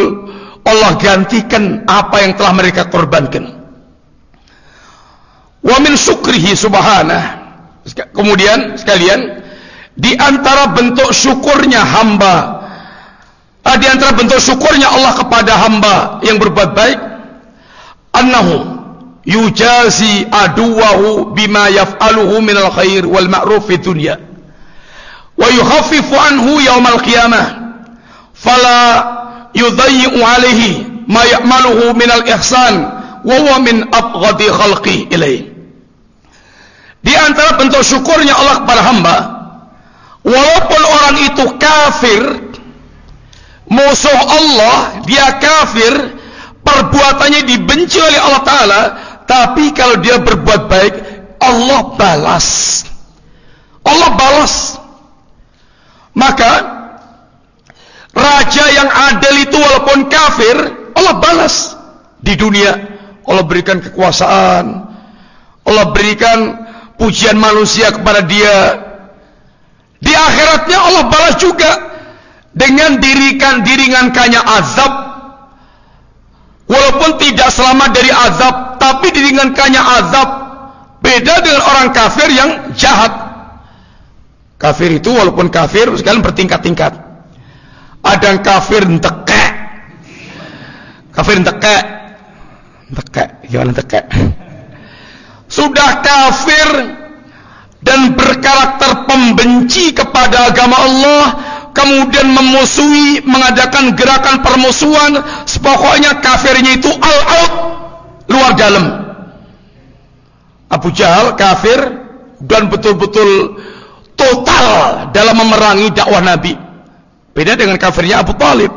Allah gantikan apa yang telah mereka korbankan. Wa min syukrihi subhanah kemudian sekalian di antara bentuk syukurnya hamba Ah, di antara bentuk syukurnya Allah kepada hamba yang berbuat baik, annahu yujazi aduwahu bima yaf'aluhu minal khair wal ma'ruf fi dunya wa yukhaffifu anhu yaumal qiyamah fala yudayyi'u alaihi ma ya'maluhu minal ihsan wa huwa min abghadi khalqi ilaih di antara bentuk syukurnya Allah kepada hamba walaupun orang itu kafir musuh Allah, dia kafir, perbuatannya dibenci oleh Allah Ta'ala, tapi kalau dia berbuat baik, Allah balas. Allah balas. Maka, raja yang adil itu walaupun kafir, Allah balas. Di dunia, Allah berikan kekuasaan, Allah berikan pujian manusia kepada dia. Di akhiratnya Allah balas juga dengan dirikan diringankannya azab walaupun tidak selamat dari azab tapi diringankannya azab beda dengan orang kafir yang jahat kafir itu walaupun kafir sekalian bertingkat-tingkat. Ada yang kafir entekek kafir entekek entekek gimana entekek sudah kafir dan berkarakter pembenci kepada agama Allah kemudian memusuhi, mengadakan gerakan permusuhan, sepokoknya kafirnya itu all-out, luar dalam. Abu Jahal kafir dan betul-betul total dalam memerangi dakwah Nabi. Beda dengan kafirnya Abu Talib.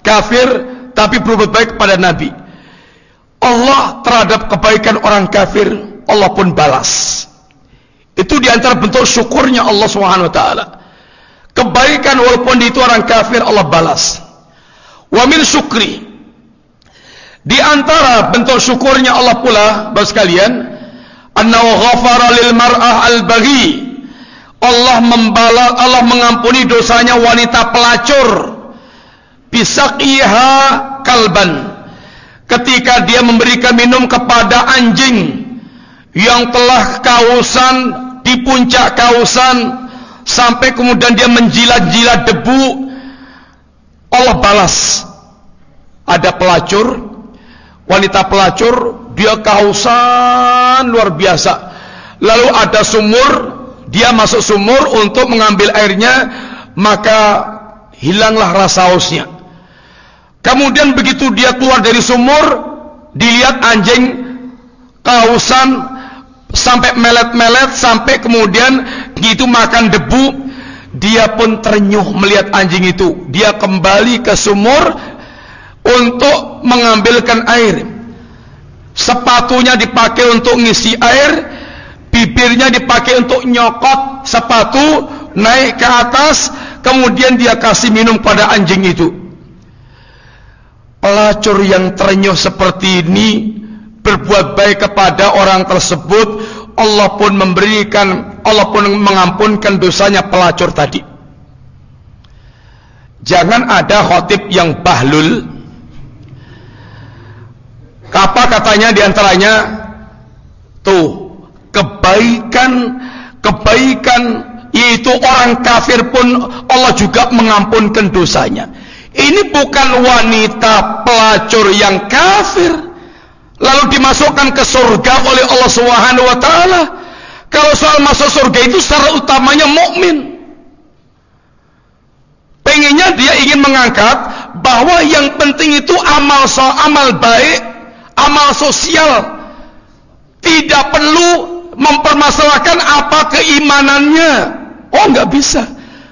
Kafir tapi berbuat baik kepada Nabi. Allah terhadap kebaikan orang kafir, Allah pun balas. Itu di antara bentuk syukurnya Allah Subhanahu Wa Taala. Kebaikan walaupun itu orang kafir Allah balas. Wa min syukri. Di antara bentuk syukurnya Allah pula, Bapak sekalian, annahu ghafara lil mar'ah al-baghi. Allah membalas Allah mengampuni dosanya wanita pelacur. Bisaqiha kalban. Ketika dia memberikan minum kepada anjing yang telah kausan di puncak kausan sampai kemudian dia menjilat-jilat debu Allah balas ada pelacur wanita pelacur, dia kehausan luar biasa. Lalu ada sumur, dia masuk sumur untuk mengambil airnya, maka hilanglah rasa hausnya. Kemudian begitu dia keluar dari sumur, dilihat anjing kehausan sampai melet-melet sampai kemudian itu makan debu, dia pun ternyuh melihat anjing itu. Dia kembali ke sumur untuk mengambilkan air. Sepatunya dipakai untuk ngisi air, bibirnya dipakai untuk nyokot sepatu, naik ke atas, kemudian dia kasih minum pada anjing itu. Pelacur yang terenyuh seperti ini berbuat baik kepada orang tersebut, Allah pun memberikan, Allah pun mengampunkan dosanya pelacur tadi. Jangan ada khotib yang bahlul. Apa katanya di antaranya? Tuh, kebaikan, kebaikan yaitu orang kafir pun Allah juga mengampunkan dosanya. Ini bukan wanita pelacur yang kafir lalu dimasukkan ke surga oleh Allah Subhanahu wa taala. Kalau soal masuk surga itu secara utamanya mukmin. Pengennya dia ingin mengangkat bahwa yang penting itu amal so, amal baik, amal sosial. Tidak perlu mempermasalahkan apa keimanannya. Oh, nggak bisa.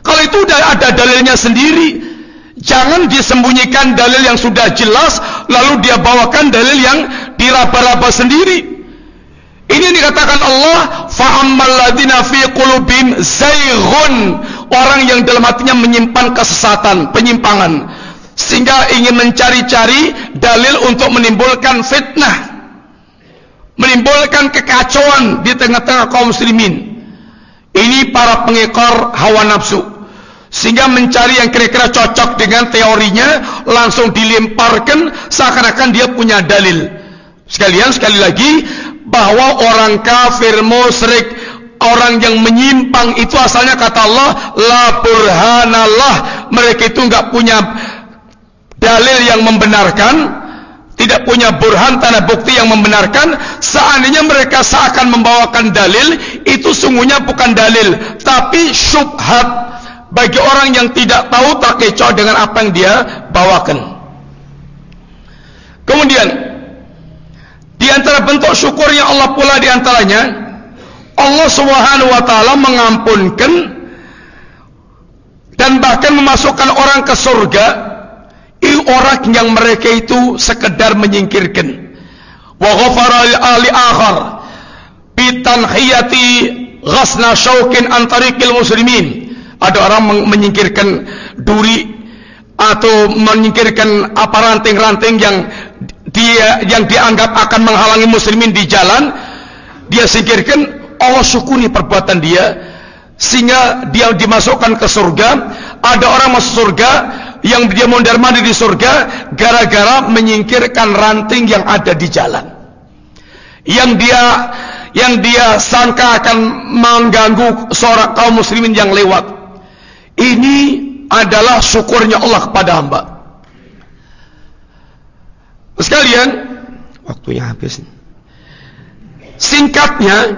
Kalau itu udah ada dalilnya sendiri. Jangan disembunyikan dalil yang sudah jelas lalu dia bawakan dalil yang diraba-raba sendiri. Ini dikatakan Allah, fa'ammal fi zaighun. Orang yang dalam hatinya menyimpan kesesatan, penyimpangan sehingga ingin mencari-cari dalil untuk menimbulkan fitnah menimbulkan kekacauan di tengah-tengah kaum muslimin. Ini para pengekor hawa nafsu. Sehingga mencari yang kira-kira cocok dengan teorinya langsung dilemparkan seakan-akan dia punya dalil. Sekalian sekali lagi bahwa orang kafir musyrik orang yang menyimpang itu asalnya kata Allah la burhanallah mereka itu enggak punya dalil yang membenarkan tidak punya burhan tanda bukti yang membenarkan seandainya mereka seakan membawakan dalil itu sungguhnya bukan dalil tapi syubhat bagi orang yang tidak tahu terkecoh dengan apa yang dia bawakan. Kemudian di antara bentuk syukurnya Allah pula di antaranya Allah Subhanahu wa taala mengampunkan dan bahkan memasukkan orang ke surga orang yang mereka itu sekedar menyingkirkan. Wa ghafara li akhar bitanhiyati ghasna syaukin antariqil muslimin. Ada orang menyingkirkan duri atau menyingkirkan apa ranting-ranting yang dia yang dianggap akan menghalangi muslimin di jalan. Dia singkirkan Allah syukuri perbuatan dia sehingga dia dimasukkan ke surga. Ada orang masuk surga yang dia mondar mandir di surga gara-gara menyingkirkan ranting yang ada di jalan. Yang dia yang dia sangka akan mengganggu seorang kaum muslimin yang lewat. Ini adalah syukurnya Allah kepada hamba. Sekalian waktunya habis. Singkatnya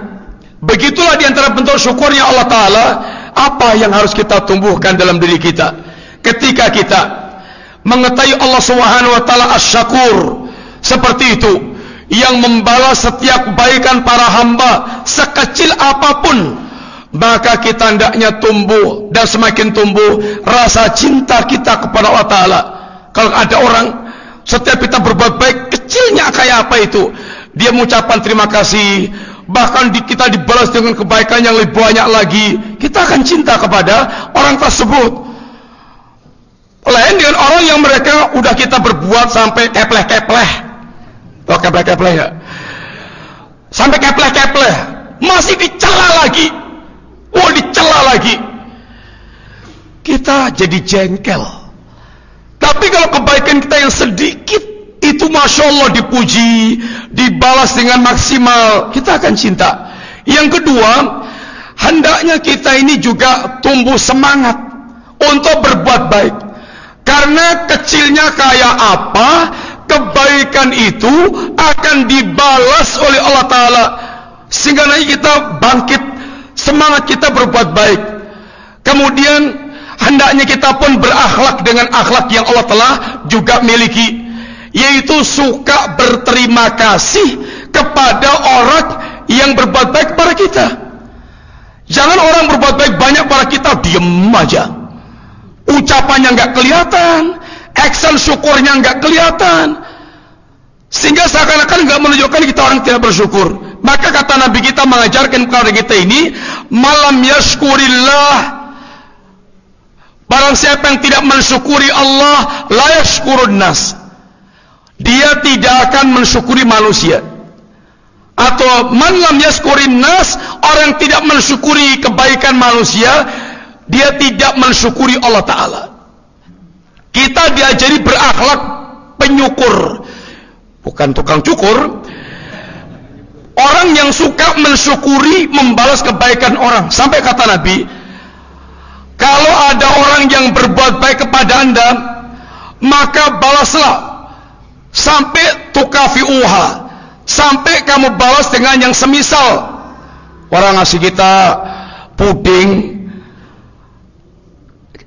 begitulah di antara bentuk syukurnya Allah Ta'ala apa yang harus kita tumbuhkan dalam diri kita ketika kita mengetahui Allah Subhanahu wa taala Asy-Syakur seperti itu yang membalas setiap kebaikan para hamba sekecil apa pun maka kita hendaknya tumbuh dan semakin tumbuh rasa cinta kita kepada Allah taala. Kalau ada orang setiap kita berbuat baik kecilnya kayak apa itu dia mengucapkan terima kasih. Bahkan kita dibalas dengan kebaikan yang lebih banyak lagi kita akan cinta kepada orang tersebut lain dengan orang yang mereka udah kita berbuat sampai kepleh-kepleh. Oh kepleh-kepleh ya. Sampai kepleh-kepleh. Masih dicela lagi. Oh dicela lagi. Kita jadi jengkel. Tapi kalau kebaikan kita yang sedikit. Itu Masya Allah dipuji. Dibalas dengan maksimal. Kita akan cinta. Yang kedua. Hendaknya kita ini juga tumbuh semangat. Untuk berbuat baik. Karena kecilnya kayak apa, kebaikan itu akan dibalas oleh Allah Ta'ala. Sehingga nanti kita bangkit semangat kita berbuat baik. Kemudian hendaknya kita pun berakhlak dengan akhlak yang Allah telah juga miliki. Yaitu suka berterima kasih kepada orang yang berbuat baik kepada kita. Jangan orang berbuat baik banyak pada kita diem aja ucapannya nggak kelihatan. Action syukurnya nggak kelihatan. Sehingga seakan-akan nggak menunjukkan kita orang tidak bersyukur. Maka kata Nabi kita mengajarkan kepada kita ini malam yashkurillah. Barang siapa yang tidak mensyukuri Allah la yashkurun nas. Dia tidak akan mensyukuri manusia. Atau man lam yashkurin nas orang tidak mensyukuri kebaikan manusia dia tidak mensyukuri Allah Ta'ala. Kita diajari berakhlak penyukur. Bukan tukang cukur. Orang yang suka mensyukuri membalas kebaikan orang. Sampai kata Nabi kalau ada orang yang berbuat baik kepada anda maka balaslah. Sampai tukafi'uha sampai kamu balas dengan yang semisal. Orang ngasih kita puding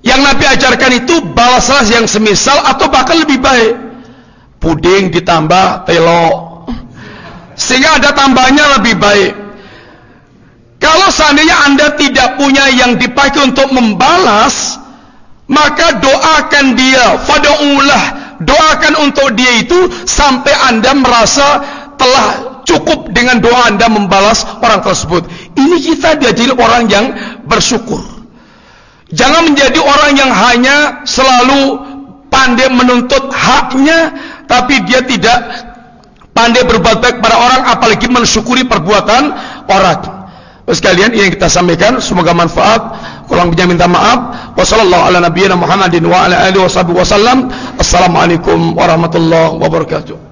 yang Nabi ajarkan itu balaslah yang semisal atau bahkan lebih baik. Puding ditambah telo. Sehingga ada tambahnya lebih baik. Kalau seandainya Anda tidak punya yang dipakai untuk membalas, maka doakan dia, fada'ulah, doakan untuk dia itu sampai Anda merasa telah cukup dengan doa Anda membalas orang tersebut. Ini kita diajari orang yang bersyukur. Jangan menjadi orang yang hanya selalu pandai menuntut haknya, tapi dia tidak pandai berbuat baik kepada orang, apalagi mensyukuri perbuatan orang. Sekalian ini yang kita sampaikan, semoga manfaat. Kurang lebihnya minta maaf. Wassalamualaikum warahmatullahi wabarakatuh.